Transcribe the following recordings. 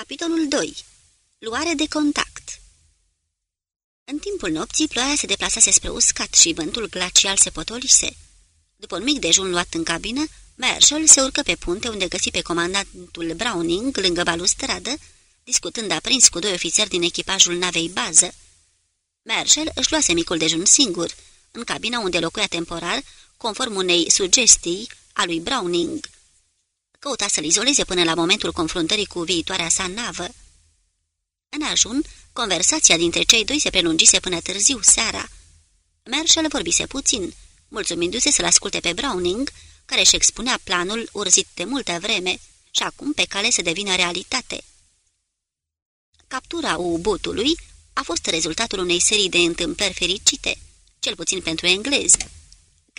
Capitolul 2. Luare de contact În timpul nopții, ploaia se deplasase spre uscat și vântul glacial se potolise. După un mic dejun luat în cabină, Marshall se urcă pe punte unde găsi pe comandantul Browning lângă balustradă, discutând aprins cu doi ofițeri din echipajul navei bază. Marshall își luase micul dejun singur, în cabina unde locuia temporar, conform unei sugestii a lui Browning căuta să-l izoleze până la momentul confruntării cu viitoarea sa navă. În ajun, conversația dintre cei doi se prelungise până târziu seara. Marshall vorbise puțin, mulțumindu-se să-l asculte pe Browning, care își expunea planul urzit de multă vreme și acum pe cale să devină realitate. Captura U-botului a fost rezultatul unei serii de întâmplări fericite, cel puțin pentru englezi.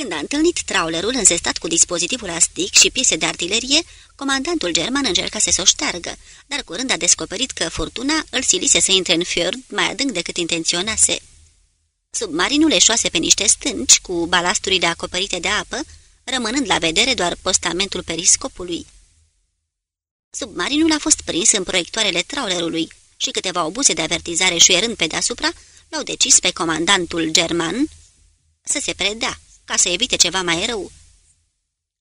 Când a întâlnit traulerul înzestat cu dispozitivul astic și piese de artilerie, comandantul german încerca să o șteargă, dar curând a descoperit că furtuna îl silise să intre în fiord mai adânc decât intenționase. Submarinul eșoase pe niște stânci cu balasturile acoperite de apă, rămânând la vedere doar postamentul periscopului. Submarinul a fost prins în proiectoarele traulerului și câteva obuze de avertizare șuierând pe deasupra l-au decis pe comandantul german să se predea ca să evite ceva mai rău.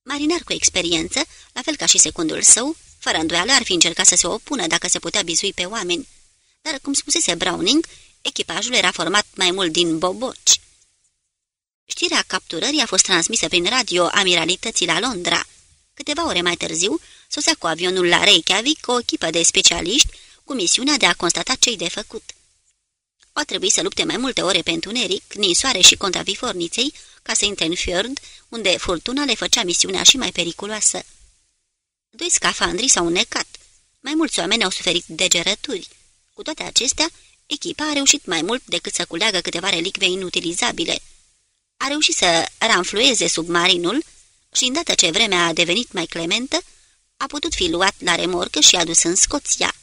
Marinar cu experiență, la fel ca și secundul său, fără îndoială ar fi încercat să se opună dacă se putea bizui pe oameni. Dar, cum spusese Browning, echipajul era format mai mult din boboci. Știrea capturării a fost transmisă prin radio amiralității la Londra. Câteva ore mai târziu, sosea cu avionul la Reykjavik o echipă de specialiști cu misiunea de a constata ce-i de făcut. O trebui să lupte mai multe ore pe întuneric, ninsoare și contra viforniței, ca să intre în fiord, unde furtuna le făcea misiunea și mai periculoasă. Doi scafandri s-au necat. Mai mulți oameni au suferit degerături. Cu toate acestea, echipa a reușit mai mult decât să culeagă câteva relicve inutilizabile. A reușit să ranflueze submarinul și, îndată ce vremea a devenit mai clementă, a putut fi luat la remorcă și adus în Scoția.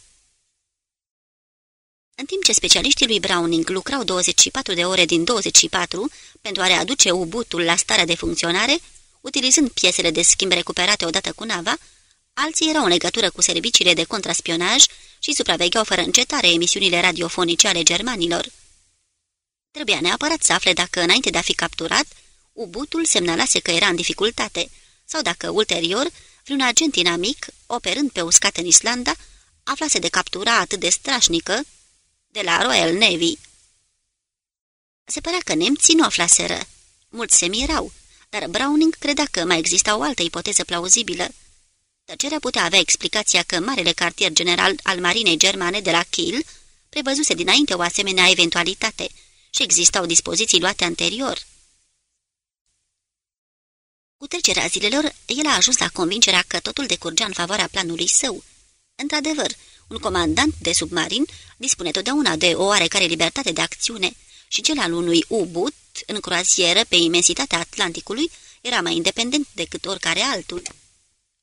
În timp ce specialiștii lui Browning lucrau 24 de ore din 24 pentru a readuce ubutul la starea de funcționare, utilizând piesele de schimb recuperate odată cu nava, alții erau în legătură cu serviciile de contraspionaj și supravegheau fără încetare emisiunile radiofonice ale germanilor. Trebuia neapărat să afle dacă, înainte de a fi capturat, ubutul semnalase că era în dificultate, sau dacă, ulterior, vreun agent inamic, operând pe uscat în Islanda, aflase de captura atât de strașnică de la Royal Navy. Se părea că nemții nu aflaseră. Mulți se mirau, dar Browning credea că mai exista o altă ipoteză plauzibilă. Tăcerea putea avea explicația că marele cartier general al marinei germane de la Kiel prevăzuse dinainte o asemenea eventualitate și existau dispoziții luate anterior. Cu trecerea zilelor, el a ajuns la convingerea că totul decurgea în favoarea planului său. Într-adevăr, un comandant de submarin dispune totdeauna de o oarecare libertate de acțiune și cel al unui U-boot în croazieră pe imensitatea Atlanticului era mai independent decât oricare altul.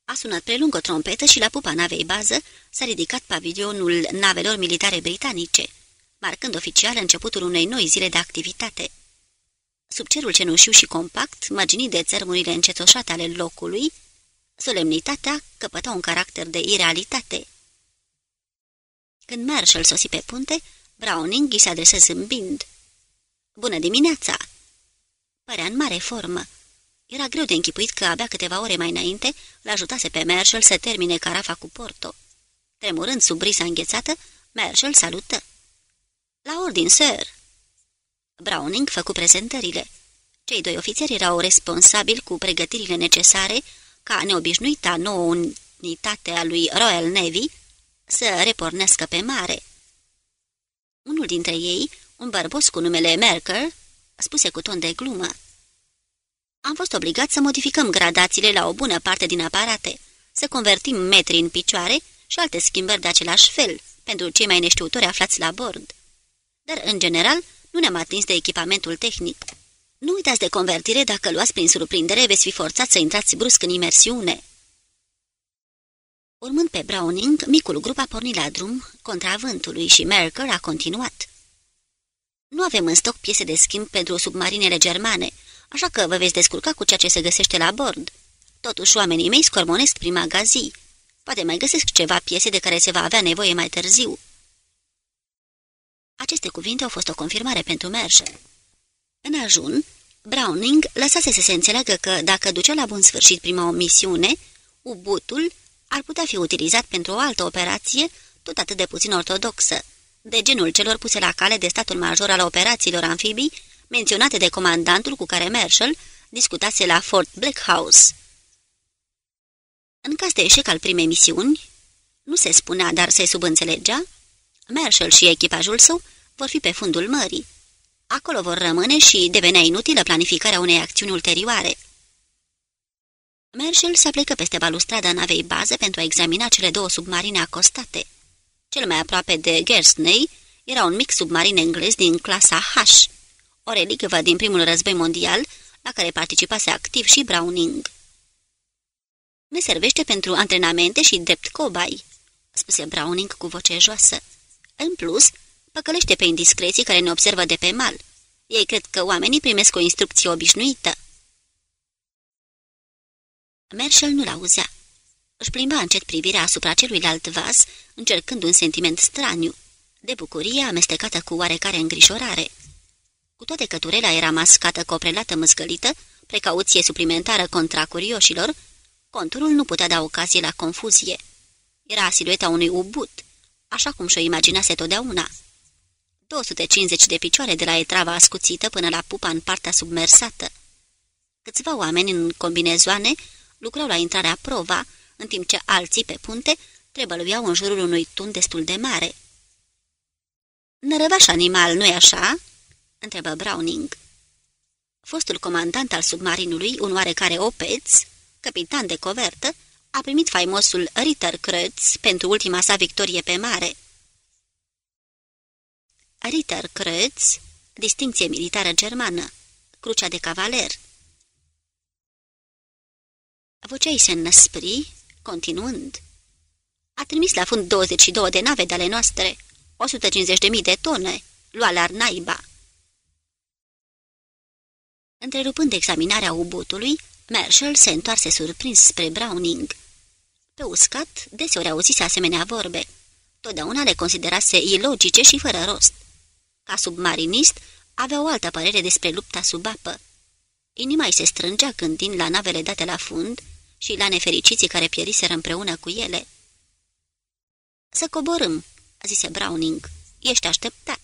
A sunat prelung o trompetă și la pupa navei bază s-a ridicat pavilionul navelor militare britanice, marcând oficial începutul unei noi zile de activitate. Sub cerul cenușiu și compact, mărginit de țărmurile încetoșate ale locului, solemnitatea căpăta un caracter de irealitate. Când Marshall sosi pe punte, Browning îi se adresă zâmbind. Bună dimineața!" Părea în mare formă. Era greu de închipuit că abia câteva ore mai înainte l-ajutase pe Marshall să termine carafa cu Porto. Tremurând sub brisa înghețată, Marshall salută. La ordin, sir!" Browning făcu prezentările. Cei doi ofițeri erau responsabili cu pregătirile necesare ca neobișnuita nouă unitate a lui Royal Navy să repornească pe mare. Unul dintre ei, un bărbos cu numele Merker, spuse cu ton de glumă. Am fost obligat să modificăm gradațiile la o bună parte din aparate, să convertim metri în picioare și alte schimbări de același fel pentru cei mai neștiutori aflați la bord. Dar, în general, nu ne-am atins de echipamentul tehnic. Nu uitați de convertire dacă luați prin surprindere, veți fi forțați să intrați brusc în imersiune. Urmând pe Browning, micul grup a pornit la drum contra vântului și Merker a continuat. Nu avem în stoc piese de schimb pentru submarinele germane, așa că vă veți descurca cu ceea ce se găsește la bord. Totuși, oamenii mei scormonesc prin magazii. Poate mai găsesc ceva piese de care se va avea nevoie mai târziu. Aceste cuvinte au fost o confirmare pentru Marshall. În ajun, Browning lăsase să se înțeleagă că, dacă ducea la bun sfârșit prima o misiune, ubutul ar putea fi utilizat pentru o altă operație tot atât de puțin ortodoxă, de genul celor puse la cale de statul major al operațiilor amfibii, menționate de comandantul cu care Marshall discutase la Fort Black House. În caz de eșec al primei misiuni, nu se spunea, dar se subînțelegea, Marshall și echipajul său vor fi pe fundul mării. Acolo vor rămâne și devenea inutilă planificarea unei acțiuni ulterioare. Marshall se plecă peste balustrada navei bază pentru a examina cele două submarine acostate. Cel mai aproape de Gersney era un mic submarin englez din clasa H, o relicvă din primul război mondial la care participase activ și Browning. Ne servește pentru antrenamente și drept cobai, spuse Browning cu voce joasă. În plus, păcălește pe indiscreții care ne observă de pe mal. Ei cred că oamenii primesc o instrucție obișnuită. Marshall nu l-auzea. Își plimba încet privirea asupra celuilalt vas, încercând un sentiment straniu, de bucurie amestecată cu oarecare îngrijorare. Cu toate că turela era mascată cu o prelată măzgălită, precauție suplimentară contra curioșilor, conturul nu putea da ocazie la confuzie. Era silueta unui ubut, așa cum și-o imaginase totdeauna. 250 de picioare de la etrava ascuțită până la pupa în partea submersată. Câțiva oameni în combinezoane lucrau la intrarea prova, în timp ce alții pe punte trebăluiau în jurul unui tun destul de mare. Nărăvaș animal, nu-i așa?" întrebă Browning. Fostul comandant al submarinului, un oarecare Opeț, capitan de covertă, a primit faimosul Ritterkreuz pentru ultima sa victorie pe mare. Ritterkreuz, distinție militară germană, crucea de cavaler. Vocea ei se înăspri, continuând. A trimis la fund 22 de nave de ale noastre, 150.000 de tone, lua la naiba. Întrerupând examinarea ubutului, Marshall se întoarse surprins spre Browning. Pe uscat, deseori auzise asemenea vorbe. Totdeauna le considerase ilogice și fără rost. Ca submarinist, avea o altă părere despre lupta sub apă. Inima îi se strângea gândind la navele date la fund și la nefericiții care pieriseră împreună cu ele. Să coborâm," zise Browning. Ești așteptat."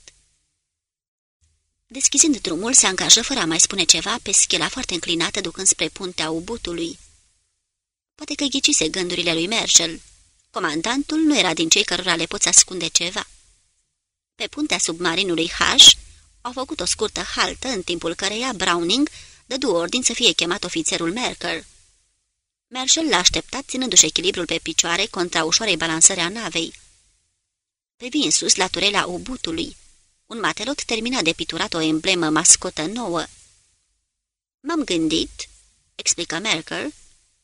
Deschizând drumul, se angajă fără a mai spune ceva pe schela foarte înclinată ducând spre puntea ubutului. Poate că ghicise gândurile lui Marshall. Comandantul nu era din cei cărora le poți ascunde ceva. Pe puntea submarinului H au făcut o scurtă haltă în timpul căreia Browning dădu ordin să fie chemat ofițerul Merker. Marshall l-a așteptat ținându-și echilibrul pe picioare contra ușoarei balansări a navei. Pe vin sus la turela ubutului. Un matelot termina de piturat o emblemă mascotă nouă. M-am gândit, explică Merkel,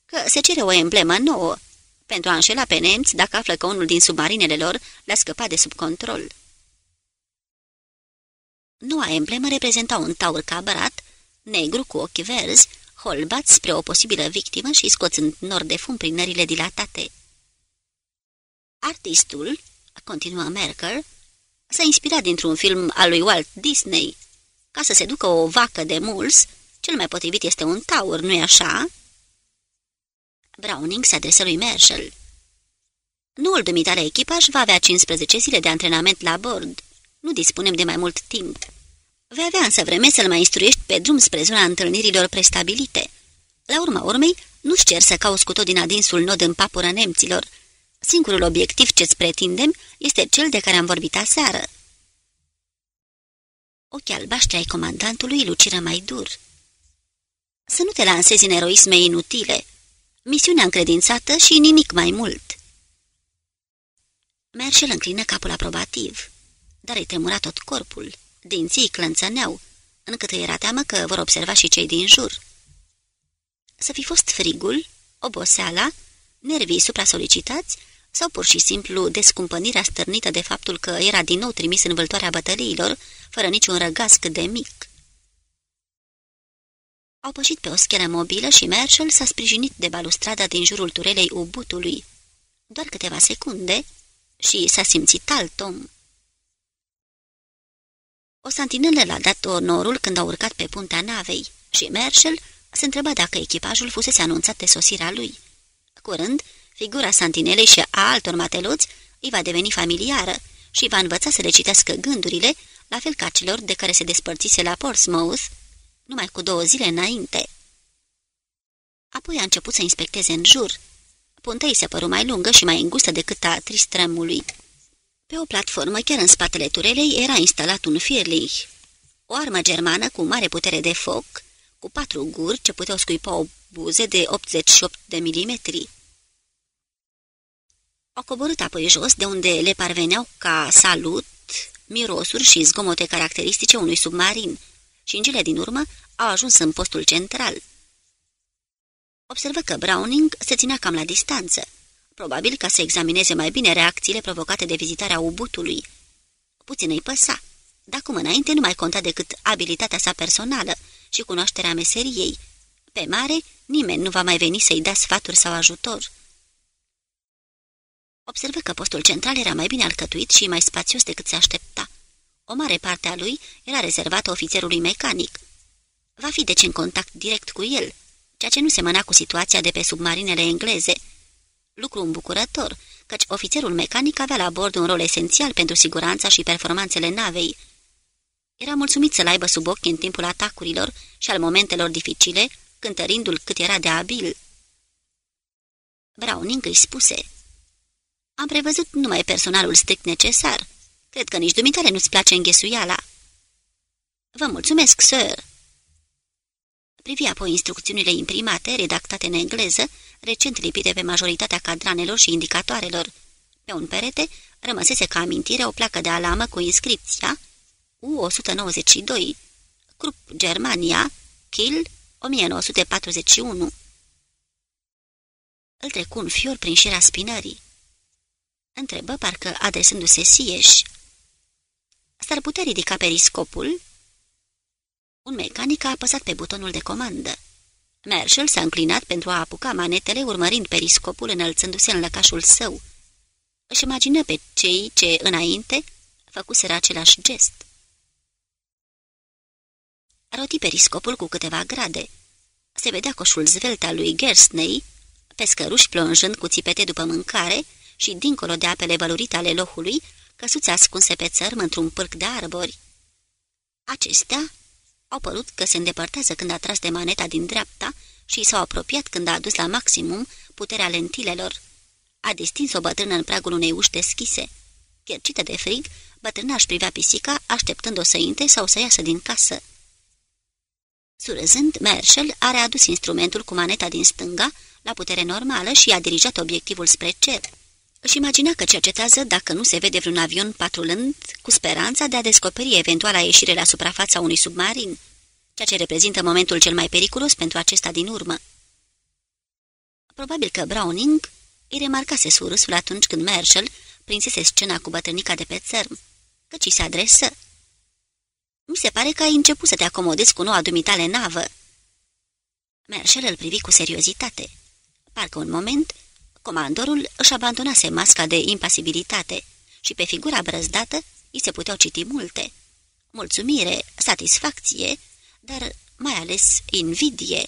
că se cere o emblemă nouă, pentru a înșela pe nemți dacă află că unul din submarinele lor le-a scăpat de sub control. Noua emblemă reprezenta un taur cabrat, negru cu ochi verzi, holbat spre o posibilă victimă și scoțând nor de fum prin nările dilatate. Artistul, continuă Merkel, s-a inspirat dintr-un film al lui Walt Disney. Ca să se ducă o vacă de mulți, cel mai potrivit este un taur, nu-i așa?" Browning se adresă lui Marshall. Noul dumitare echipaj va avea 15 zile de antrenament la bord. Nu dispunem de mai mult timp. Vei avea însă vreme să-l mai instruiești pe drum spre zona întâlnirilor prestabilite. La urma urmei, nu-ți cer să cauți cu tot din adinsul nod în papură nemților. Singurul obiectiv ce-ți pretindem este cel de care am vorbit aseară. Ochii albaștri ai comandantului luciră mai dur. Să nu te lansezi în eroisme inutile. Misiunea încredințată și nimic mai mult. Merșel înclină capul aprobativ, dar îi tremura tot corpul. Dinții clănțăneau, încât îi era teamă că vor observa și cei din jur. Să fi fost frigul, oboseala, nervii supra-solicitați sau pur și simplu descumpănirea stârnită de faptul că era din nou trimis în vâltoarea bătăliilor, fără niciun răgaz cât de mic. Au pășit pe o schelă mobilă și Marshall s-a sprijinit de balustrada din jurul turelei ubutului. Doar câteva secunde și s-a simțit alt om. O santinelă l-a dat onorul când a urcat pe puntea navei și Marshall se întreba dacă echipajul fusese anunțat de sosirea lui. Curând, figura santinelei și a altor mateloți îi va deveni familiară și va învăța să le citească gândurile, la fel ca celor de care se despărțise la Portsmouth, numai cu două zile înainte. Apoi a început să inspecteze în jur. Puntea îi se păru mai lungă și mai îngustă decât a tristrămului. Pe o platformă, chiar în spatele turelei, era instalat un firlich, o armă germană cu mare putere de foc, cu patru guri ce puteau scuipa o buze de 88 de milimetri. Au coborât apoi jos, de unde le parveneau ca salut, mirosuri și zgomote caracteristice unui submarin, și în cele din urmă au ajuns în postul central. Observă că Browning se ținea cam la distanță, probabil ca să examineze mai bine reacțiile provocate de vizitarea ubutului. Puțin îi păsa, dar cum înainte nu mai conta decât abilitatea sa personală și cunoașterea meseriei. Pe mare, nimeni nu va mai veni să-i dea sfaturi sau ajutor. Observă că postul central era mai bine alcătuit și mai spațios decât se aștepta. O mare parte a lui era rezervată ofițerului mecanic. Va fi deci în contact direct cu el, ceea ce nu semăna cu situația de pe submarinele engleze. Lucru îmbucurător, căci ofițerul mecanic avea la bord un rol esențial pentru siguranța și performanțele navei. Era mulțumit să-l aibă sub ochi în timpul atacurilor și al momentelor dificile, cântărindu-l cât era de abil. Browning îi spuse, Am prevăzut numai personalul strict necesar. Cred că nici dumitare nu-ți place înghesuiala." Vă mulțumesc, sir." Privi apoi instrucțiunile imprimate, redactate în engleză, recent lipite pe majoritatea cadranelor și indicatoarelor. Pe un perete rămăsese ca amintire o placă de alamă cu inscripția U-192, Krupp Germania, Kiel, 1941. Îl trecu un fior prin șirea spinării. Întrebă, parcă adresându-se Sieș. S-ar putea ridica periscopul? Un mecanic a apăsat pe butonul de comandă. Marshall s-a înclinat pentru a apuca manetele, urmărind periscopul înălțându-se în lăcașul său. Își imagină pe cei ce, înainte, făcuseră același gest. Roti periscopul cu câteva grade. Se vedea coșul zvelt al lui Gersney, pescăruși plonjând cu țipete după mâncare și, dincolo de apele vălurite ale lohului, căsuțe ascunse pe țărm într-un pârc de arbori. Acestea au părut că se îndepărtează când a tras de maneta din dreapta și s-au apropiat când a adus la maximum puterea lentilelor. A distins o bătrână în pragul unei uși deschise. Chercită de frig, bătrâna își privea pisica, așteptând-o să intre sau să iasă din casă. Surâzând, Marshall a readus instrumentul cu maneta din stânga la putere normală și a dirijat obiectivul spre cer. Își imagina că cercetează dacă nu se vede vreun avion patrulând cu speranța de a descoperi eventuala ieșire la suprafața unui submarin, ceea ce reprezintă momentul cel mai periculos pentru acesta din urmă. Probabil că Browning îi remarcase surâsul atunci când Marshall prinsese scena cu bătrânica de pe țărm, căci se adresă. Mi se pare că ai început să te acomodezi cu noua dumitale navă." Marshall îl privi cu seriozitate. Parcă un moment Comandorul își abandonase masca de impasibilitate și pe figura brăzdată îi se puteau citi multe. Mulțumire, satisfacție, dar mai ales invidie.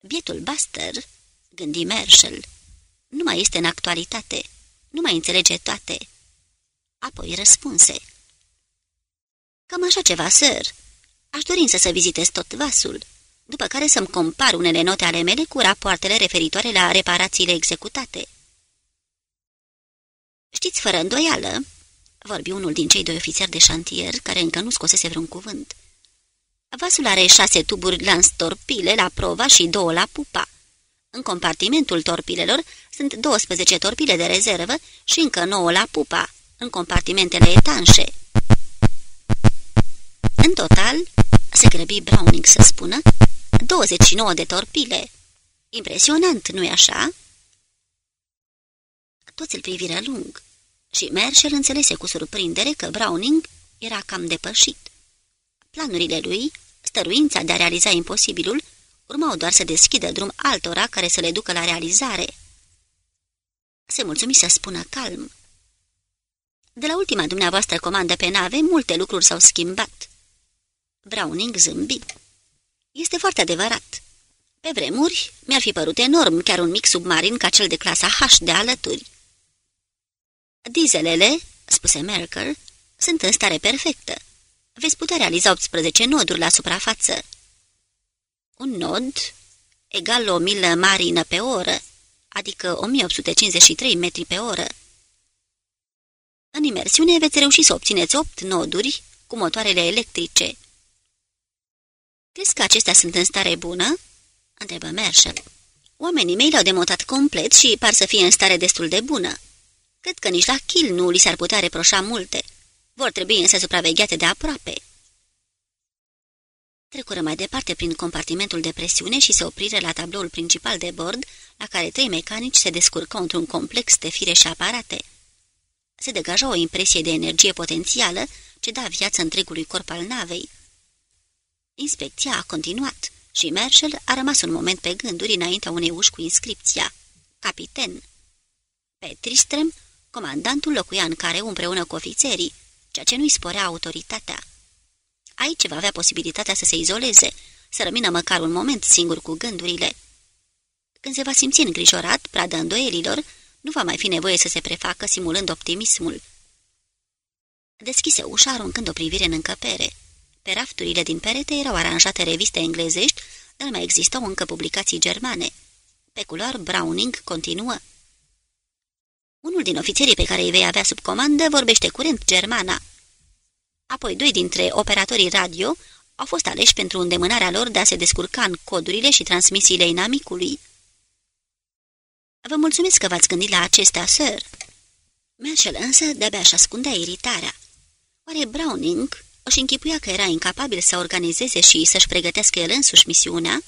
Bietul Buster, gândi Marshall, nu mai este în actualitate, nu mai înțelege toate. Apoi răspunse. Cam așa ceva, sir. Aș dori însă să vizitez tot vasul după care să-mi compar unele note ale mele cu rapoartele referitoare la reparațiile executate. Știți, fără îndoială, vorbi unul din cei doi ofițeri de șantier, care încă nu scosese vreun cuvânt. Vasul are șase tuburi lans torpile la prova și două la pupa. În compartimentul torpilelor sunt 12 torpile de rezervă și încă 9 la pupa, în compartimentele etanșe. În total, se grăbi Browning să spună, 29 de torpile. Impresionant, nu-i așa? Toți îl priviră lung și Marshall înțelese cu surprindere că Browning era cam depășit. Planurile lui, stăruința de a realiza imposibilul, urmau doar să deschidă drum altora care să le ducă la realizare. Se mulțumi să spună calm. De la ultima dumneavoastră comandă pe nave, multe lucruri s-au schimbat. Browning zâmbi. Este foarte adevărat. Pe vremuri, mi-ar fi părut enorm chiar un mic submarin ca cel de clasa H de alături. Dizelele, spuse Merkel, sunt în stare perfectă. Veți putea realiza 18 noduri la suprafață. Un nod egal o milă marină pe oră, adică 1853 metri pe oră. În imersiune veți reuși să obțineți 8 noduri cu motoarele electrice. Crezi că acestea sunt în stare bună?" întrebă Marshall. Oamenii mei l-au demontat complet și par să fie în stare destul de bună. Cred că nici la Kill nu li s-ar putea reproșa multe. Vor trebui însă supravegheate de aproape. Trecură mai departe prin compartimentul de presiune și se opriră la tabloul principal de bord, la care trei mecanici se descurcau într-un complex de fire și aparate. Se degaja o impresie de energie potențială ce da viață întregului corp al navei. Inspecția a continuat și Marshall a rămas un moment pe gânduri înaintea unei uși cu inscripția Capiten. Pe Tristrem, comandantul locuia în care împreună cu ofițerii, ceea ce nu-i sporea autoritatea. Aici va avea posibilitatea să se izoleze, să rămână măcar un moment singur cu gândurile. Când se va simți îngrijorat, pradă îndoielilor, nu va mai fi nevoie să se prefacă simulând optimismul. Deschise ușa aruncând o privire în încăpere. Pe rafturile din perete erau aranjate reviste englezești, dar mai existau încă publicații germane. Pe culoar Browning continuă. Unul din ofițerii pe care îi vei avea sub comandă vorbește curent germana. Apoi doi dintre operatorii radio au fost aleși pentru îndemânarea lor de a se descurca în codurile și transmisiile inamicului. Vă mulțumesc că v-ați gândit la acestea, sir." Marshall însă de-abia și ascundea iritarea. Oare Browning își închipuia că era incapabil să organizeze și să-și pregătească el însuși misiunea?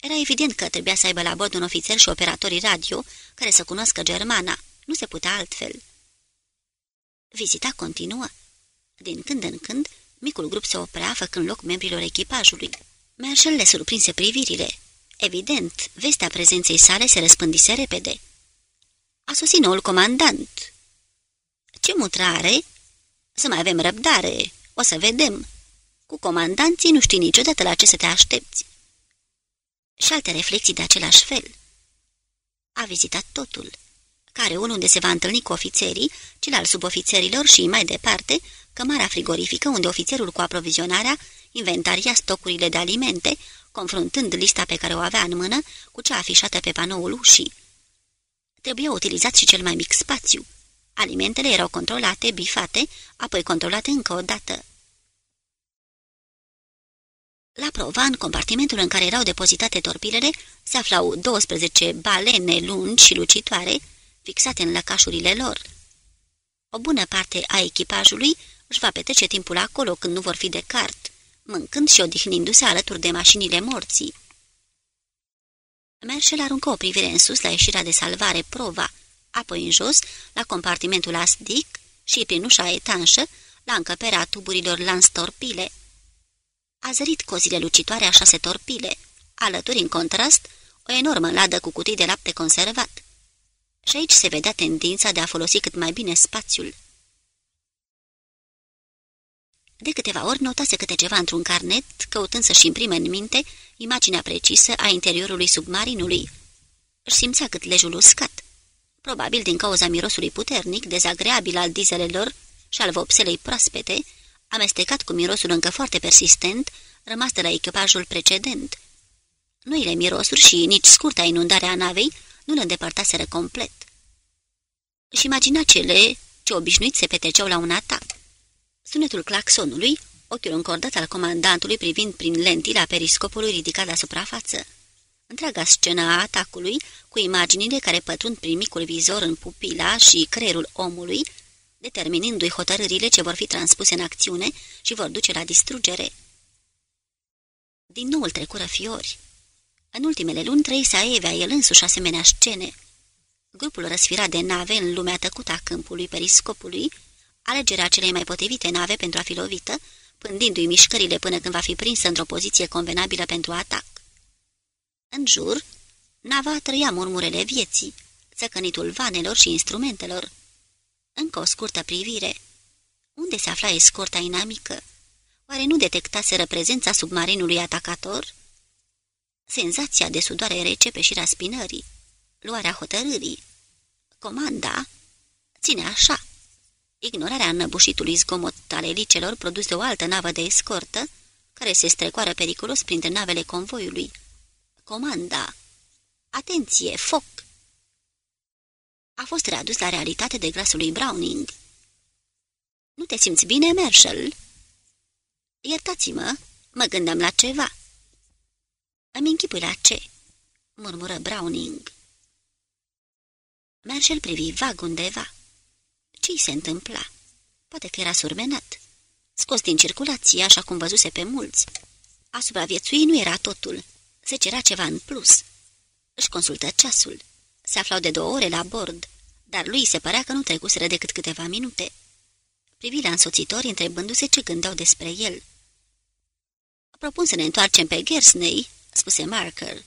Era evident că trebuia să aibă la bord un ofițer și operatorii radio care să cunoască germana. Nu se putea altfel. Vizita continuă. Din când în când, micul grup se oprea, făcând loc membrilor echipajului. Marshall le surprinse privirile. Evident, vestea prezenței sale se răspândise repede. A sosit noul comandant. Ce mutrare? Să mai avem răbdare, o să vedem. Cu comandanții nu știi niciodată la ce să te aștepți. Și alte reflexii de același fel. A vizitat totul. Care unul unde se va întâlni cu ofițerii, cel al subofițerilor și, mai departe, cămara frigorifică unde ofițerul cu aprovizionarea inventaria stocurile de alimente, confruntând lista pe care o avea în mână cu cea afișată pe panoul ușii. Trebuia utilizat și cel mai mic spațiu. Alimentele erau controlate, bifate, apoi controlate încă o dată. La prova, în compartimentul în care erau depozitate torpilele, se aflau 12 balene lungi și lucitoare, fixate în lăcașurile lor. O bună parte a echipajului își va petrece timpul acolo când nu vor fi de cart, mâncând și odihnindu-se alături de mașinile morții. Merșel aruncă o privire în sus la ieșirea de salvare prova, apoi în jos, la compartimentul asdic și prin ușa etanșă, la încăperea tuburilor lans torpile. A zărit cozile lucitoare a șase torpile, alături în contrast, o enormă ladă cu cutii de lapte conservat. Și aici se vedea tendința de a folosi cât mai bine spațiul. De câteva ori notase câte ceva într-un carnet, căutând să-și imprime în minte imaginea precisă a interiorului submarinului. Își simțea cât lejul uscat. Probabil din cauza mirosului puternic, dezagreabil al dizelelor și al vopselei proaspete, amestecat cu mirosul încă foarte persistent, rămas de la echipajul precedent. Noile mirosuri și nici scurta inundare a navei nu le îndepărtaseră complet. Și imagina cele ce obișnuit se petreceau la un atac. Sunetul claxonului, ochiul încordat al comandantului privind prin lentila periscopului ridicat la suprafață. Întreaga scenă a atacului, cu imaginile care pătrund prin micul vizor în pupila și creierul omului, determinându-i hotărârile ce vor fi transpuse în acțiune și vor duce la distrugere. Din nou îl trecură fiori. În ultimele luni trăise Aevea el însuși asemenea scene. Grupul răsfirat de nave în lumea tăcută a câmpului periscopului, alegerea celei mai potrivite nave pentru a fi lovită, pândindu-i mișcările până când va fi prinsă într-o poziție convenabilă pentru atac. În jur, nava trăia murmurele vieții, țăcănitul vanelor și instrumentelor. Încă o scurtă privire. Unde se afla escorta inamică? Oare nu detectaseră prezența submarinului atacator? Senzația de sudoare rece pe șira spinării. Luarea hotărârii. Comanda. Ține așa. Ignorarea înăbușitului zgomot al elicelor produs de o altă navă de escortă, care se strecoară periculos printre navele convoiului. Comanda. Atenție, foc! A fost readus la realitate de glasul lui Browning. Nu te simți bine, Marshall?" Iertați-mă, mă gândeam la ceva." Îmi închipui la ce?" murmură Browning. Marshall privi vag undeva. Ce-i se întâmpla? Poate că era surmenat. Scos din circulație, așa cum văzuse pe mulți. A supraviețui nu era totul. Se cerea ceva în plus. Își consultă ceasul. Se aflau de două ore la bord, dar lui se părea că nu trecuseră decât câteva minute. Privi la însoțitori întrebându-se ce gândeau despre el. Propun să ne întoarcem pe Gersney," spuse Marker.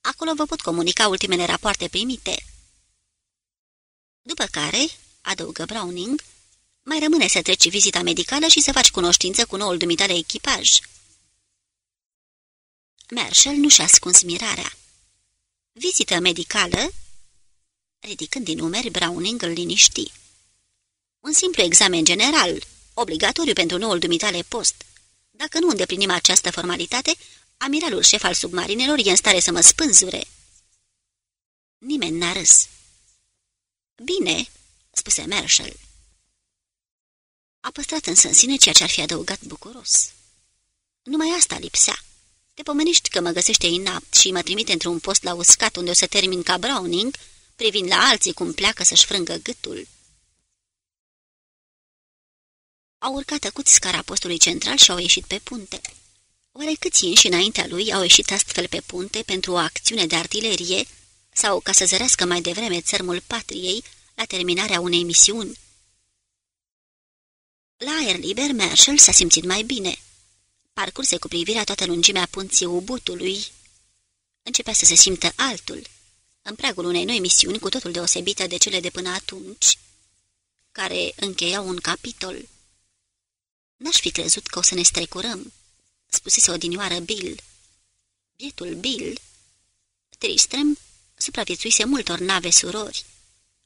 Acolo vă pot comunica ultimele rapoarte primite." După care, adăugă Browning, mai rămâne să treci vizita medicală și să faci cunoștință cu noul dumitale echipaj." Marshall nu și-a ascuns mirarea. Vizită medicală? Ridicând din numeri, Browning îl liniști. Un simplu examen general, obligatoriu pentru noul dumitale post. Dacă nu îndeplinim această formalitate, amiralul șef al submarinelor e în stare să mă spânzure. Nimeni n-a râs. Bine, spuse Marshall. A păstrat însă în sine ceea ce ar fi adăugat bucuros. Numai asta lipsea. Te pomenești că mă găsește inapt și mă trimite într-un post la uscat unde o să termin ca Browning, privind la alții cum pleacă să-și frângă gâtul. Au urcat acuți scara postului central și au ieșit pe punte. Oare câți și înaintea lui au ieșit astfel pe punte pentru o acțiune de artilerie sau ca să zărească mai devreme țărmul patriei la terminarea unei misiuni? La aer liber, Marshall s-a simțit mai bine. Parcurse cu privirea toată lungimea punții Ubutului. Începea să se simtă altul, în pragul unei noi misiuni cu totul deosebită de cele de până atunci, care încheiau un capitol. N-aș fi crezut că o să ne strecurăm, spusese odinioară Bill. Bietul Bill. Tristrem supraviețuise multor nave surori,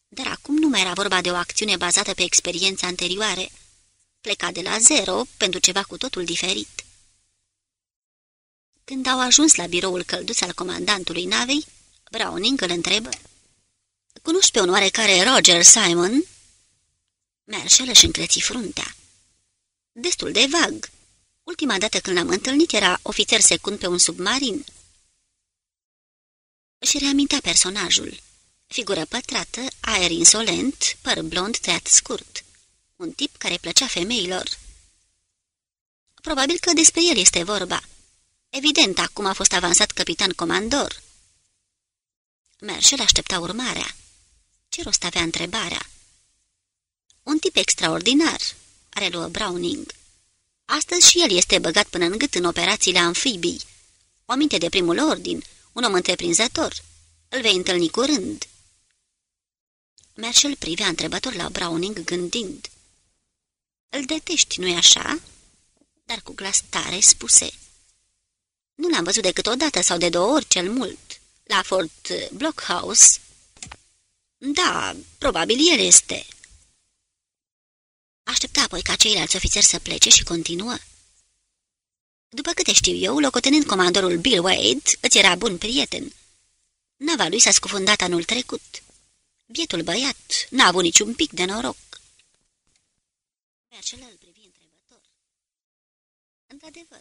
dar acum nu mai era vorba de o acțiune bazată pe experiența anterioare, pleca de la zero pentru ceva cu totul diferit. Când au ajuns la biroul călduț al comandantului navei, Browning îl întrebă. Cunoști pe un oarecare Roger Simon?" Marshall își încreți fruntea. Destul de vag. Ultima dată când l-am întâlnit era ofițer secund pe un submarin." Și reamintea personajul. Figură pătrată, aer insolent, păr blond tăiat scurt. Un tip care plăcea femeilor. Probabil că despre el este vorba. Evident, acum a fost avansat capitan comandor. Merșel aștepta urmarea. Ce rost avea întrebarea? Un tip extraordinar, reluă Browning. Astăzi și el este băgat până în gât în operațiile amfibii. O minte de primul ordin, un om întreprinzător. Îl vei întâlni curând. Marshall privea întrebător la Browning gândind. Îl detești, nu-i așa?" Dar cu glas tare spuse. Nu l-am văzut decât o dată sau de două ori cel mult, la Fort Blockhouse." Da, probabil el este." Aștepta apoi ca ceilalți ofițeri să plece și continuă. După câte știu eu, locotenent comandorul Bill Wade îți era bun prieten. Nava lui s-a scufundat anul trecut. Bietul băiat n-a avut niciun pic de noroc. Mercele îl privi întrebător. Într-adevăr,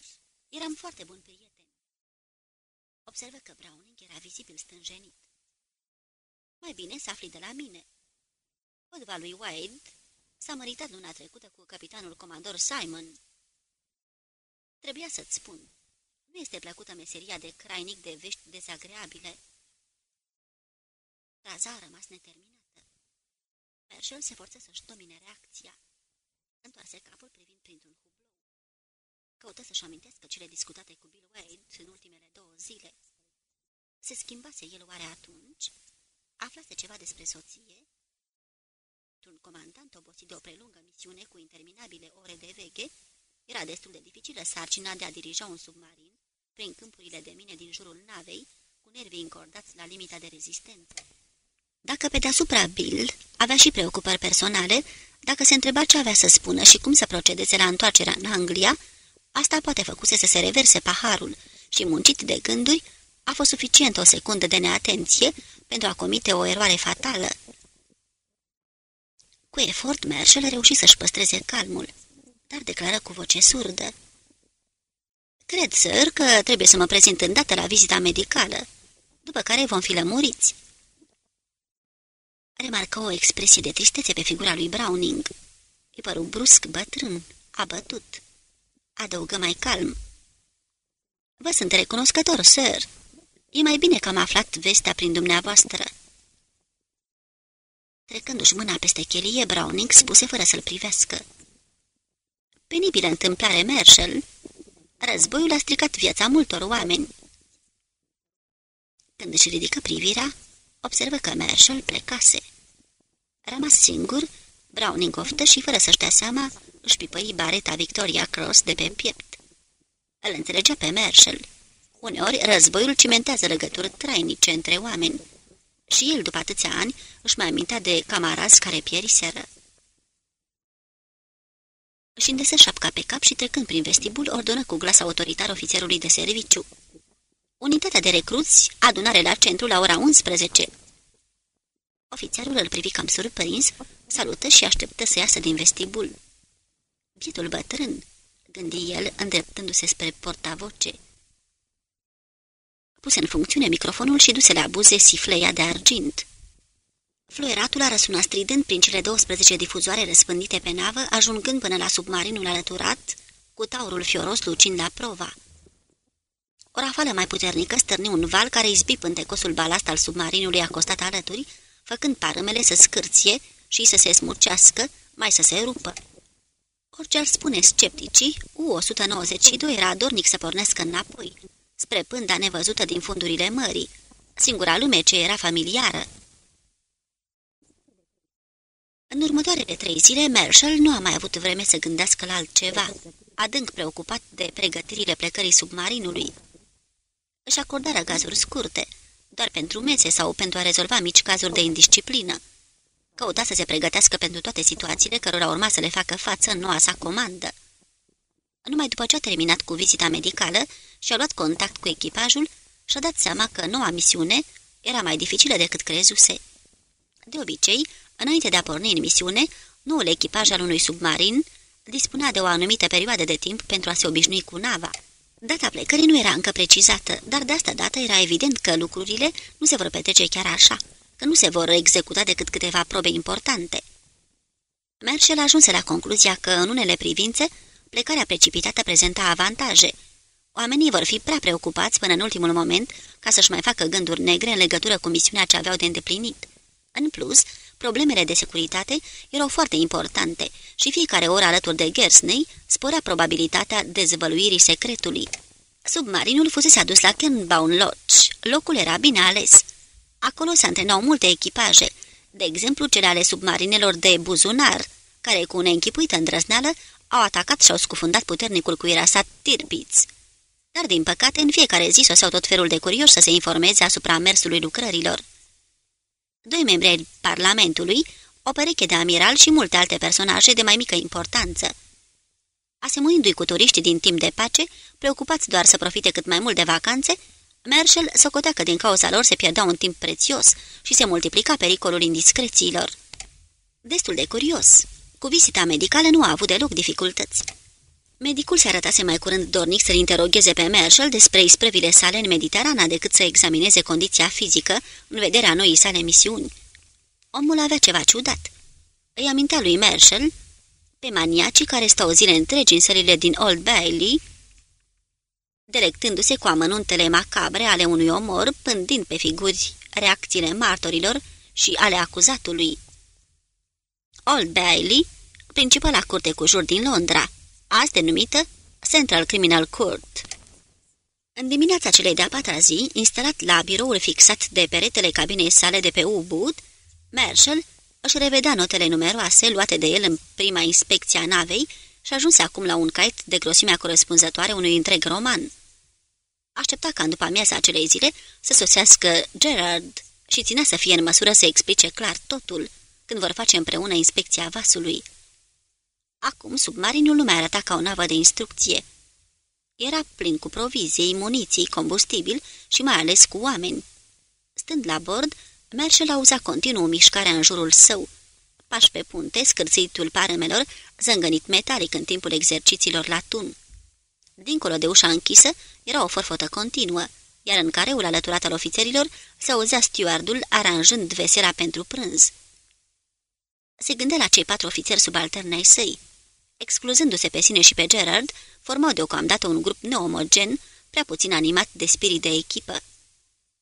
eram foarte bun prieten. Observă că Browning era vizibil stânjenit. Mai bine să afli de la mine. Podva lui Wade s-a măritat luna trecută cu capitanul comandor Simon. Trebuia să-ți spun, nu este plăcută meseria de crainic de vești dezagreabile. Raza a rămas neterminată. Perșel se forță să-și domine reacția. Întoarse capul privind printr-un hublou. Căută să-și amintească cele discutate cu Bill Wade în ultimele două zile. Se schimbase el oare atunci? Aflase ceva despre soție? Un comandant obosit de o prelungă misiune cu interminabile ore de veche, era destul de dificilă sarcina de a dirija un submarin prin câmpurile de mine din jurul navei, cu nervii încordați la limita de rezistență. Dacă pe deasupra Bill avea și preocupări personale, dacă se întreba ce avea să spună și cum să procedeze la întoarcerea în Anglia, asta poate făcuse să se reverse paharul și, muncit de gânduri, a fost suficient o secundă de neatenție pentru a comite o eroare fatală. Cu efort, Marshall reuși să-și păstreze calmul, dar declară cu voce surdă. Cred, sir, că trebuie să mă prezint îndată la vizita medicală, după care vom fi lămuriți. Remarcă o expresie de tristețe pe figura lui Browning. Îi păru brusc, bătrân, abătut. Adăugă mai calm. Vă sunt recunoscător, sir. E mai bine că am aflat vestea prin dumneavoastră. Trecându-și mâna peste chelie, Browning spuse fără să-l privească. Penibilă întâmplare, Marshall. Războiul a stricat viața multor oameni. Când își ridică privirea, observă că Marshall plecase. Rămas singur, Browning oftă și, fără să-și dea seama, își pipăi bareta Victoria Cross de pe piept. Îl înțelegea pe Marshall. Uneori, războiul cimentează legături trainice între oameni. Și el, după atâția ani, își mai amintea de camarazi care pieriseră. Își îndesă șapca pe cap și, trecând prin vestibul, ordonă cu glas autoritar ofițerului de serviciu. Unitatea de recruți, adunare la centru la ora 11. Ofițerul îl privi cam surprins, salută și așteptă să iasă din vestibul. Bietul bătrân, gândi el, îndreptându-se spre portavoce. Puse în funcțiune microfonul și duse la buze sifleia de argint. Fluieratul a răsunat strident prin cele 12 difuzoare răspândite pe navă, ajungând până la submarinul alăturat, cu taurul fioros lucind la prova. O rafală mai puternică stârni un val care izbi pântecosul balast al submarinului acostat alături, făcând parâmele să scârție și să se smurcească, mai să se rupă. Orice ar spune scepticii, U-192 era dornic să pornească înapoi, spre pânda nevăzută din fundurile mării, singura lume ce era familiară. În următoarele trei zile, Marshall nu a mai avut vreme să gândească la altceva, adânc preocupat de pregătirile plecării submarinului. Își acordarea gazuri scurte, doar pentru mese sau pentru a rezolva mici cazuri de indisciplină. Căuta să se pregătească pentru toate situațiile cărora urma să le facă față în noua sa comandă. Numai după ce a terminat cu vizita medicală și a luat contact cu echipajul, și-a dat seama că noua misiune era mai dificilă decât crezuse. De obicei, înainte de a porni în misiune, noul echipaj al unui submarin dispunea de o anumită perioadă de timp pentru a se obișnui cu nava. Data plecării nu era încă precizată, dar de asta dată era evident că lucrurile nu se vor petrece chiar așa, că nu se vor executa decât câteva probe importante. Merșel ajunse la concluzia că, în unele privințe, plecarea precipitată prezenta avantaje. Oamenii vor fi prea preocupați până în ultimul moment ca să-și mai facă gânduri negre în legătură cu misiunea ce aveau de îndeplinit. În plus, problemele de securitate erau foarte importante și fiecare oră alături de Gersney sporea probabilitatea dezvăluirii secretului. Submarinul fusese adus la Kernbaum Lodge. Locul era bine ales. Acolo se antrenau multe echipaje, de exemplu cele ale submarinelor de buzunar, care cu neînchipuită îndrăzneală au atacat și au scufundat puternicul cuirasat Tirpitz. Dar, din păcate, în fiecare zi soseau tot felul de curioși să se informeze asupra mersului lucrărilor doi membri ai Parlamentului, o pereche de amiral și multe alte personaje de mai mică importanță. Asemănându-i cu turiștii din timp de pace, preocupați doar să profite cât mai mult de vacanțe, Marshall socotea că din cauza lor se pierdea un timp prețios și se multiplica pericolul indiscrețiilor. Destul de curios. Cu vizita medicală nu a avut deloc dificultăți. Medicul se arătase mai curând dornic să-l interogheze pe Marshall despre isprăvile sale în Mediterana decât să examineze condiția fizică în vederea noii sale misiuni. Omul avea ceva ciudat. Îi amintea lui Marshall pe maniacii care stau zile întregi în sările din Old Bailey, delectându-se cu amănuntele macabre ale unui omor, pândind pe figuri reacțiile martorilor și ale acuzatului. Old Bailey, principala curte cu jur din Londra, azi denumită Central Criminal Court. În dimineața celei de-a patra zi, instalat la biroul fixat de peretele cabinei sale de pe U-Boot, Marshall își revedea notele numeroase luate de el în prima inspecție a navei și ajunse acum la un caiet de grosimea corespunzătoare unui întreg roman. Aștepta ca în după amiaza acelei zile să sosească Gerard și ținea să fie în măsură să explice clar totul când vor face împreună inspecția vasului. Acum, submarinul nu mai arăta ca o navă de instrucție. Era plin cu provizii, muniții, combustibil și mai ales cu oameni. Stând la bord, Merșel auza continuu mișcarea în jurul său. Pași pe punte, scârțitul parămelor, zângănit metalic în timpul exercițiilor la tun. Dincolo de ușa închisă era o forfotă continuă, iar în careul alăturat al ofițerilor se auzea stewardul aranjând vesela pentru prânz. Se gândea la cei patru ofițeri subalterni ai săi. Excluzându-se pe sine și pe Gerard, formau deocamdată un grup neomogen, prea puțin animat de spirit de echipă.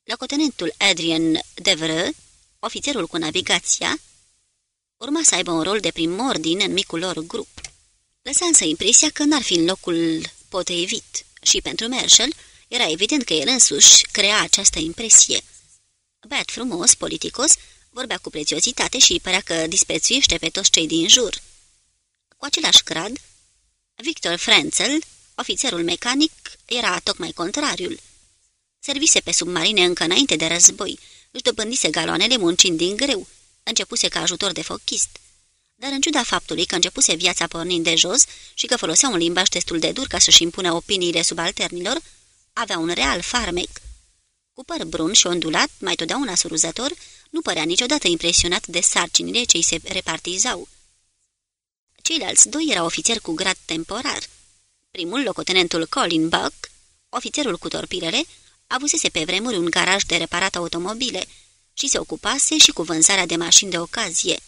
Locotenentul Adrian Devreux, ofițerul cu navigația, urma să aibă un rol de primordin în micul lor grup. Lăsa însă impresia că n-ar fi în locul potrivit și pentru Marshall era evident că el însuși crea această impresie. Băiat frumos, politicos, vorbea cu prețiozitate și părea că disprețuiește pe toți cei din jur. Cu același grad, Victor Frenzel, ofițerul mecanic, era tocmai contrariul. Servise pe submarine încă înainte de război, își dobândise galoanele muncind din greu, începuse ca ajutor de fochist. Dar în ciuda faptului că începuse viața pornind de jos și că folosea un limbaj destul de dur ca să-și impună opiniile subalternilor, avea un real farmec. Cu păr brun și ondulat, mai totdeauna suruzător, nu părea niciodată impresionat de sarcinile ce îi se repartizau. Ceilalți doi erau ofițeri cu grad temporar. Primul, locotenentul Colin Buck, ofițerul cu torpilele, avusese pe vremuri un garaj de reparat automobile și se ocupase și cu vânzarea de mașini de ocazie.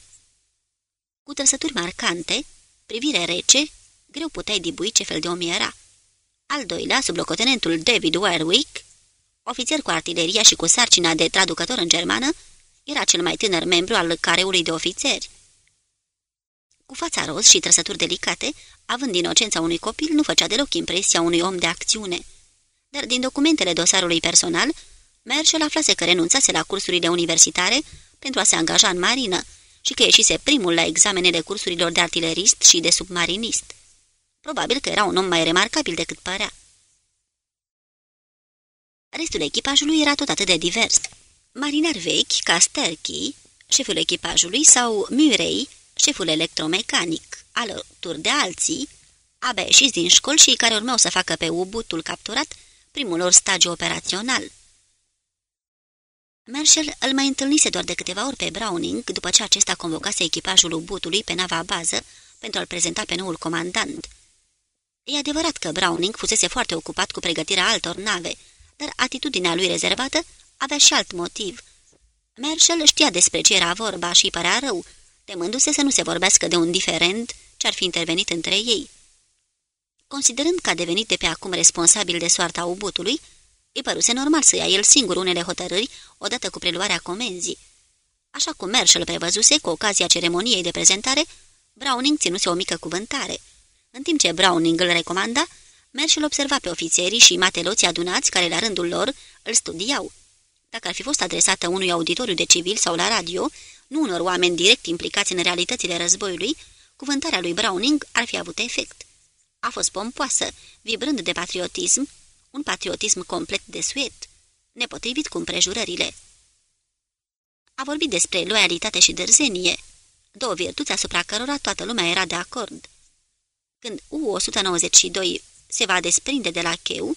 Cu trăsături marcante, privire rece, greu puteai dibui ce fel de om era. Al doilea, sublocotenentul David Warwick, ofițer cu artileria și cu sarcina de traducător în germană, era cel mai tânăr membru al careului de ofițeri. Cu fața roz și trăsături delicate, având inocența unui copil, nu făcea deloc impresia unui om de acțiune. Dar din documentele dosarului personal, Merșel aflase că renunțase la cursurile universitare pentru a se angaja în marină și că ieșise primul la examenele cursurilor de artilerist și de submarinist. Probabil că era un om mai remarcabil decât părea. Restul echipajului era tot atât de divers. Marinar vechi, ca Sterky, șeful echipajului, sau Murray, șeful electromecanic, alături de alții, abia ieșiți din școli și care urmeau să facă pe ubutul capturat primul lor stagiu operațional. Marshall îl mai întâlnise doar de câteva ori pe Browning după ce acesta convocase echipajul ubutului pe nava bază pentru a-l prezenta pe noul comandant. E adevărat că Browning fusese foarte ocupat cu pregătirea altor nave, dar atitudinea lui rezervată avea și alt motiv. Marshall știa despre ce era vorba și părea rău, temându-se să nu se vorbească de un diferent ce ar fi intervenit între ei. Considerând că a devenit de pe acum responsabil de soarta ubutului, îi păruse normal să ia el singur unele hotărâri odată cu preluarea comenzii. Așa cum Marshall prevăzuse, cu ocazia ceremoniei de prezentare, Browning ținuse o mică cuvântare. În timp ce Browning îl recomanda, Marshall observa pe ofițerii și mateloții adunați care la rândul lor îl studiau. Dacă ar fi fost adresată unui auditoriu de civil sau la radio, nu unor oameni direct implicați în realitățile războiului, cuvântarea lui Browning ar fi avut efect. A fost pompoasă, vibrând de patriotism, un patriotism complet de suet, nepotrivit cu împrejurările. A vorbit despre loialitate și dârzenie, două virtuți asupra cărora toată lumea era de acord. Când U-192 se va desprinde de la cheu,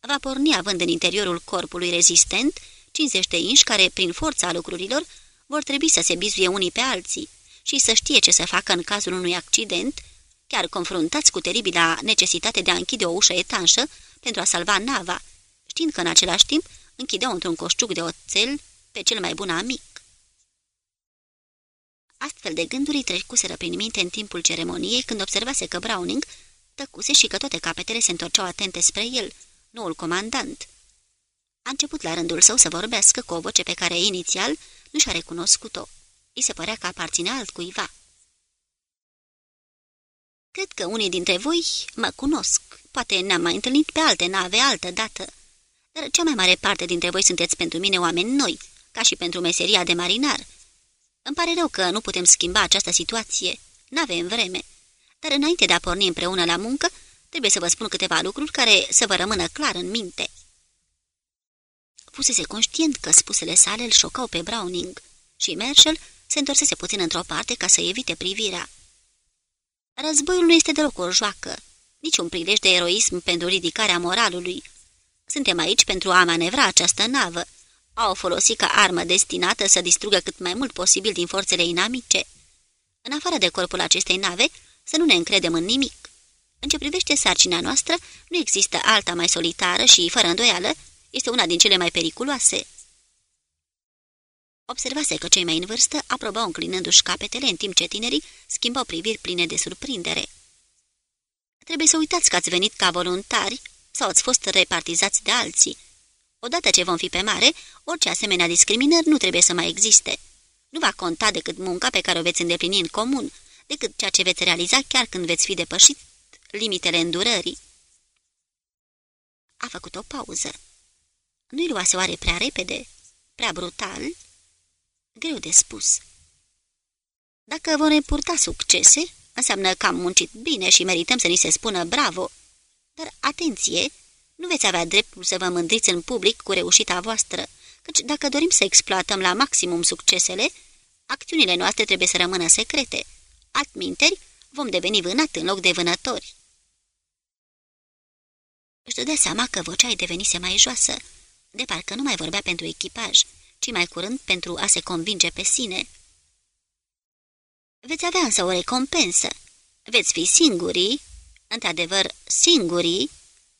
va porni având în interiorul corpului rezistent 50 de inși care, prin forța lucrurilor, vor trebui să se bizuie unii pe alții și să știe ce să facă în cazul unui accident, chiar confruntați cu teribila necesitate de a închide o ușă etanșă pentru a salva nava, știind că în același timp închideau într-un coșciuc de oțel pe cel mai bun amic. Astfel de gânduri trecuseră prin minte în timpul ceremoniei când observase că Browning tăcuse și că toate capetele se întorceau atente spre el, noul comandant. A început la rândul său să vorbească cu o voce pe care inițial nu și-a recunoscut-o. I se părea că aparținea altcuiva. Cred că unii dintre voi mă cunosc, poate ne-am mai întâlnit pe alte nave altă dată. Dar cea mai mare parte dintre voi sunteți pentru mine oameni noi, ca și pentru meseria de marinar. Îmi pare rău că nu putem schimba această situație. N-avem vreme. Dar înainte de a porni împreună la muncă, trebuie să vă spun câteva lucruri care să vă rămână clar în minte. Fusese conștient că spusele sale îl șocau pe Browning și Marshall se întorsese puțin într-o parte ca să evite privirea. Războiul nu este deloc o joacă, nici un prilej de eroism pentru ridicarea moralului. Suntem aici pentru a manevra această navă. Au folosit ca armă destinată să distrugă cât mai mult posibil din forțele inamice. În afară de corpul acestei nave, să nu ne încredem în nimic. În ce privește sarcina noastră, nu există alta mai solitară și, fără îndoială, este una din cele mai periculoase. Observase că cei mai în vârstă aprobau înclinându-și capetele, în timp ce tinerii schimbau priviri pline de surprindere. Trebuie să uitați că ați venit ca voluntari sau ați fost repartizați de alții. Odată ce vom fi pe mare, orice asemenea discriminări nu trebuie să mai existe. Nu va conta decât munca pe care o veți îndeplini în comun, decât ceea ce veți realiza chiar când veți fi depășit limitele îndurării. A făcut o pauză. Nu-i luase oare prea repede? Prea brutal? Greu de spus. Dacă vom repurta succese, înseamnă că am muncit bine și merităm să ni se spună bravo. Dar, atenție, nu veți avea dreptul să vă mândriți în public cu reușita voastră, căci dacă dorim să exploatăm la maximum succesele, acțiunile noastre trebuie să rămână secrete. Altminteri, vom deveni vânat în loc de vânători. Își dădea seama că vocea îi devenise mai joasă, de parcă nu mai vorbea pentru echipaj, ci mai curând pentru a se convinge pe sine. Veți avea însă o recompensă. Veți fi singurii, într-adevăr singurii,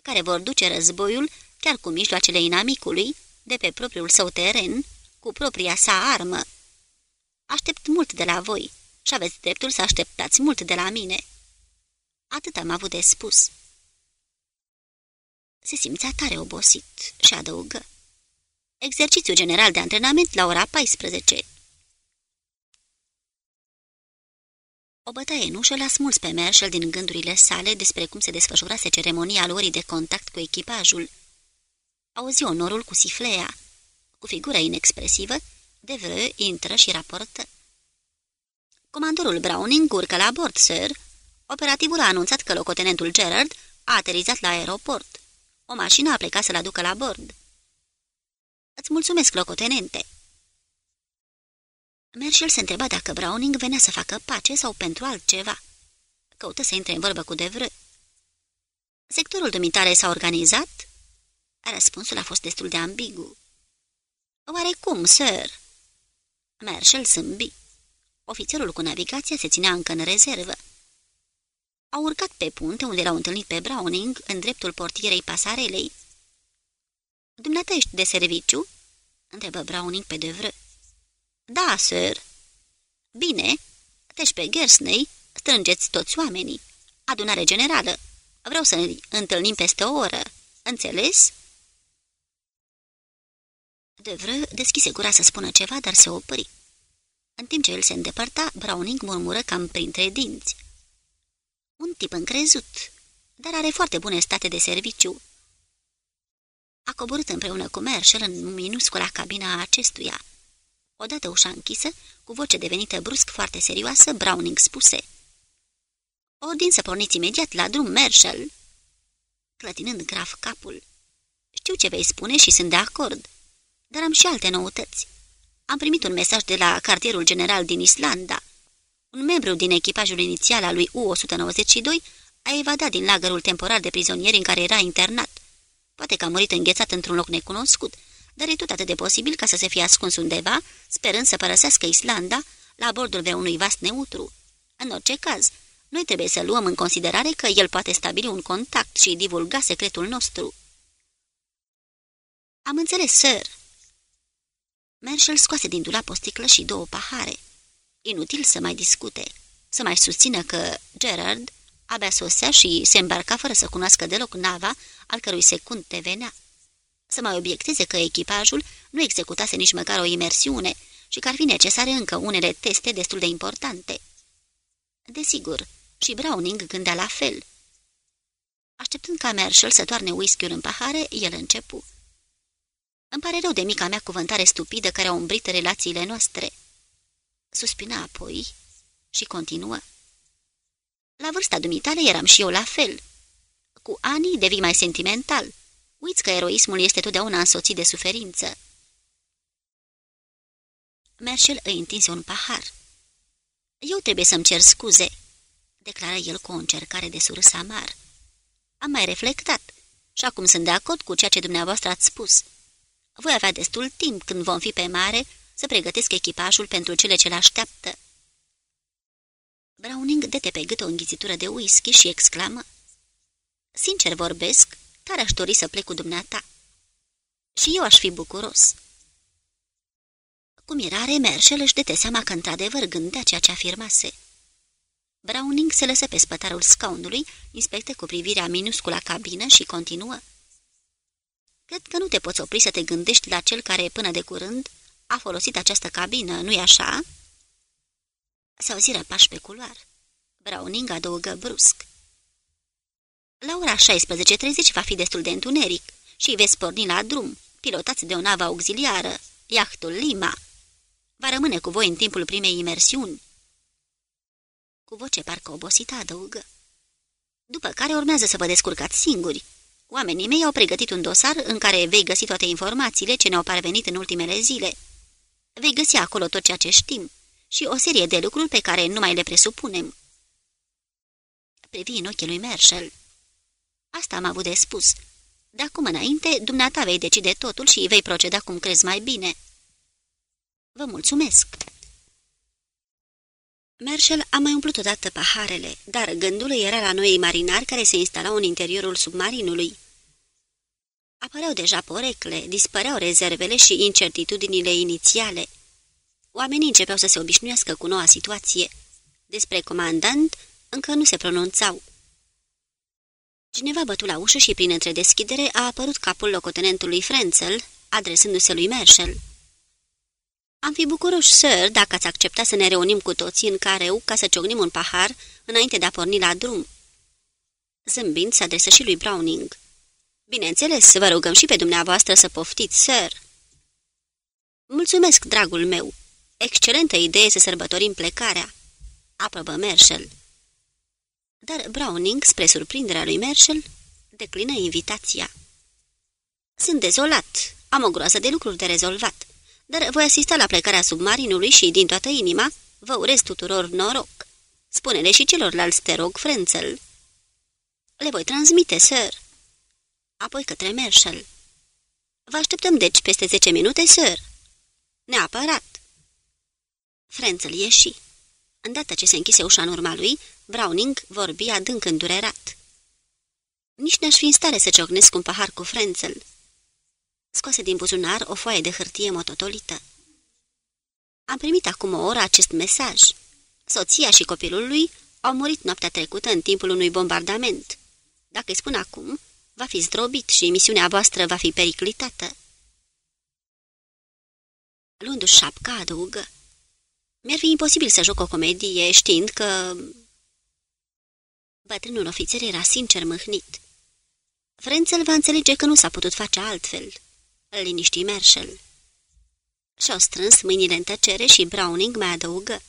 care vor duce războiul chiar cu mijloacele inamicului, de pe propriul său teren, cu propria sa armă. Aștept mult de la voi și aveți dreptul să așteptați mult de la mine. Atât am avut de spus. Se simțea tare obosit și adăugă. Exercițiu general de antrenament la ora 14. O bătaie în ușă l-a smuls pe Marshall din gândurile sale despre cum se desfășurase ceremonia lorii de contact cu echipajul. Auzi onorul cu siflea. Cu figură inexpresivă, Devreux intră și raportă. Comandorul Browning urcă la bord, sir. Operativul a anunțat că locotenentul Gerard a aterizat la aeroport. O mașină a plecat să-l aducă la bord. Îți mulțumesc, locotenente!" Marshall se întreba dacă Browning venea să facă pace sau pentru altceva. Căută să intre în vorbă cu Devreux. Sectorul dumitare s-a organizat?" Răspunsul a fost destul de ambigu. Oarecum, sir?" Marshall zâmbi. Ofițerul cu navigația se ținea încă în rezervă. Au urcat pe punte unde l-au întâlnit pe Browning în dreptul portierei pasarelei. Dumneata ești de serviciu?" întrebă Browning pe Devreux. Da, sir." Bine, deci pe Gersney strângeți toți oamenii. Adunare generală. Vreau să ne întâlnim peste o oră. Înțeles?" Devreux deschise gura să spună ceva, dar se opri. În timp ce el se îndepărta, Browning murmură cam printre dinți. Un tip încrezut, dar are foarte bune state de serviciu. A coborât împreună cu Marshall în minuscula cabina acestuia. Odată ușa închisă, cu voce devenită brusc foarte serioasă, Browning spuse Ordin să porniți imediat la drum, Marshall!" Clătinând grav capul. Știu ce vei spune și sunt de acord, dar am și alte noutăți. Am primit un mesaj de la cartierul general din Islanda. Un membru din echipajul inițial al lui U-192 a evadat din lagărul temporar de prizonieri în care era internat. Poate că a murit înghețat într-un loc necunoscut, dar e tot atât de posibil ca să se fie ascuns undeva, sperând să părăsească Islanda la bordul de unui vas neutru. În orice caz, noi trebuie să luăm în considerare că el poate stabili un contact și divulga secretul nostru. Am înțeles, sir. Marshall scoase din dulap o sticlă și două pahare. Inutil să mai discute, să mai susțină că Gerard abia sosea și se îmbarca fără să cunoască deloc nava al cărui secund te venea. Să mai obiecteze că echipajul nu executase nici măcar o imersiune și că ar fi necesare încă unele teste destul de importante. Desigur, și Browning gândea la fel. Așteptând ca Marshall să toarne whisky-ul în pahare, el începu. Îmi pare rău de mica mea cuvântare stupidă care a umbrit relațiile noastre. Suspina apoi și continuă. La vârsta dumitale eram și eu la fel. Cu ani devii mai sentimental. Uiți că eroismul este totdeauna însoțit de suferință. Marshall îi întinse un pahar. Eu trebuie să-mi cer scuze, declară el cu o încercare de surâs amar. Am mai reflectat și acum sunt de acord cu ceea ce dumneavoastră ați spus. Voi avea destul timp când vom fi pe mare să pregătesc echipajul pentru cele ce l-așteaptă. Browning dete pe gât o înghițitură de whisky și exclamă Sincer vorbesc, tare aș dori să plec cu dumneata. Și eu aș fi bucuros. Cum era Remerșel își dete seama că într-adevăr gândea ceea ce afirmase. Browning se lăsă pe spătarul scaunului, inspectă cu privirea minuscula cabină și continuă. Cred că nu te poți opri să te gândești la cel care, până de curând, a folosit această cabină, nu-i așa?" Se auziră pași pe culoar. Browning adăugă brusc. La ora 16.30 va fi destul de întuneric și veți porni la drum, pilotați de o navă auxiliară, iahtul Lima. Va rămâne cu voi în timpul primei imersiuni. Cu voce parcă obosită adăugă. După care urmează să vă descurcați singuri. Oamenii mei au pregătit un dosar în care vei găsi toate informațiile ce ne-au parvenit în ultimele zile. Vei găsi acolo tot ceea ce știm și o serie de lucruri pe care nu mai le presupunem. Privi în ochii lui Marshall. Asta am avut de spus. De acum înainte, dumneata vei decide totul și vei proceda cum crezi mai bine. Vă mulțumesc! Marshall a mai umplut odată paharele, dar gândul era la noi marinari care se instalau în interiorul submarinului. Apăreau deja porecle, dispăreau rezervele și incertitudinile inițiale. Oamenii începeau să se obișnuiască cu noua situație. Despre comandant încă nu se pronunțau. Cineva bătu la ușă și prin întredeschidere a apărut capul locotenentului Frenzel, adresându-se lui Marshall. Am fi bucuroși, sir, dacă ați accepta să ne reunim cu toții în careu ca să ciognim un pahar înainte de a porni la drum." Zâmbind, se adresă și lui Browning. Bineînțeles, vă rugăm și pe dumneavoastră să poftiți, sir." Mulțumesc, dragul meu. Excelentă idee să sărbătorim plecarea." Aprobă Marshall. Dar Browning, spre surprinderea lui Marshall, declină invitația. Sunt dezolat. Am o groază de lucruri de rezolvat dar voi asista la plecarea submarinului și, din toată inima, vă urez tuturor noroc. Spune-le și celorlalți, te rog, Frenzel. Le voi transmite, sir. Apoi către Marshall. Vă așteptăm, deci, peste zece minute, sir. Neapărat. Frenzel ieși. Îndată ce se închise ușa în urma lui, Browning vorbi adânc îndurerat. Nici n-aș fi în stare să ciocnesc un pahar cu Frenzel scoase din buzunar o foaie de hârtie mototolită. Am primit acum o oră acest mesaj. Soția și copilul lui au murit noaptea trecută în timpul unui bombardament. Dacă îi spun acum, va fi zdrobit și misiunea voastră va fi periclitată. Luându-și șapca, adăugă. Mi-ar fi imposibil să joc o comedie știind că... Bătrânul ofițer era sincer mâhnit. Frențel va înțelege că nu s-a putut face altfel îl liniști Marshall. Și-au strâns mâinile în tăcere și Browning mai adăugă.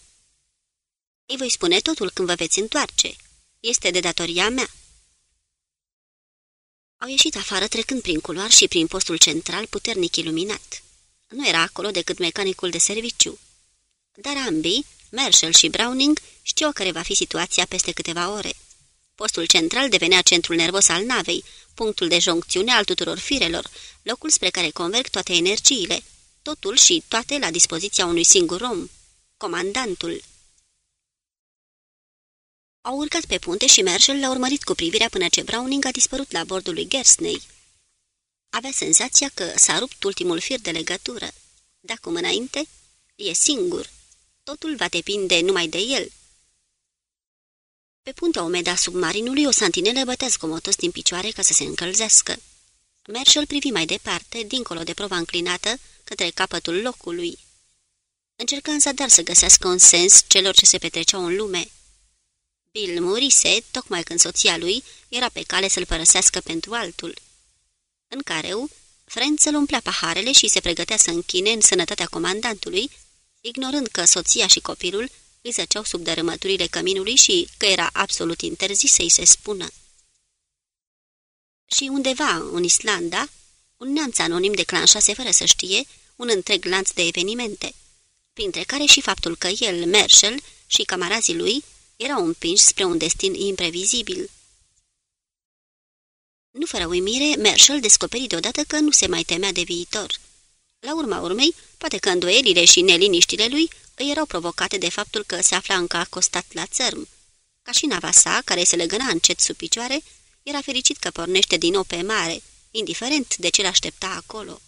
Îi voi spune totul când vă veți întoarce. Este de datoria mea. Au ieșit afară trecând prin culoar și prin postul central puternic iluminat. Nu era acolo decât mecanicul de serviciu. Dar ambii, Marshall și Browning, știau care va fi situația peste câteva ore. Postul central devenea centrul nervos al navei, punctul de joncțiune al tuturor firelor, locul spre care converg toate energiile, totul și toate la dispoziția unui singur om, comandantul. Au urcat pe punte și Marshall l-a urmărit cu privirea până ce Browning a dispărut la bordul lui Gersney. Avea senzația că s-a rupt ultimul fir de legătură. De acum înainte, e singur. Totul va depinde numai de el. Pe puntea umedă a submarinului, o santinelă bătea zgomotos din picioare ca să se încălzească. Marshall privi mai departe, dincolo de prova înclinată, către capătul locului. Încerca însă dar să găsească un sens celor ce se petreceau în lume. Bill murise tocmai când soția lui era pe cale să-l părăsească pentru altul. În careu, Frenzel umplea paharele și se pregătea să închine în sănătatea comandantului, ignorând că soția și copilul îi zăceau sub dărâmăturile căminului și că era absolut interzis să-i se spună. Și undeva, în Islanda, un neamț anonim declanșase fără să știe un întreg lanț de evenimente, printre care și faptul că el, Marshall și camarazii lui erau împinși spre un destin imprevizibil. Nu fără uimire, Marshall descoperi deodată că nu se mai temea de viitor. La urma urmei, poate că îndoielile și neliniștile lui îi erau provocate de faptul că se afla încă acostat la țărm. Ca și nava sa, care se legăna încet sub picioare, era fericit că pornește din nou pe mare, indiferent de ce l-aștepta acolo.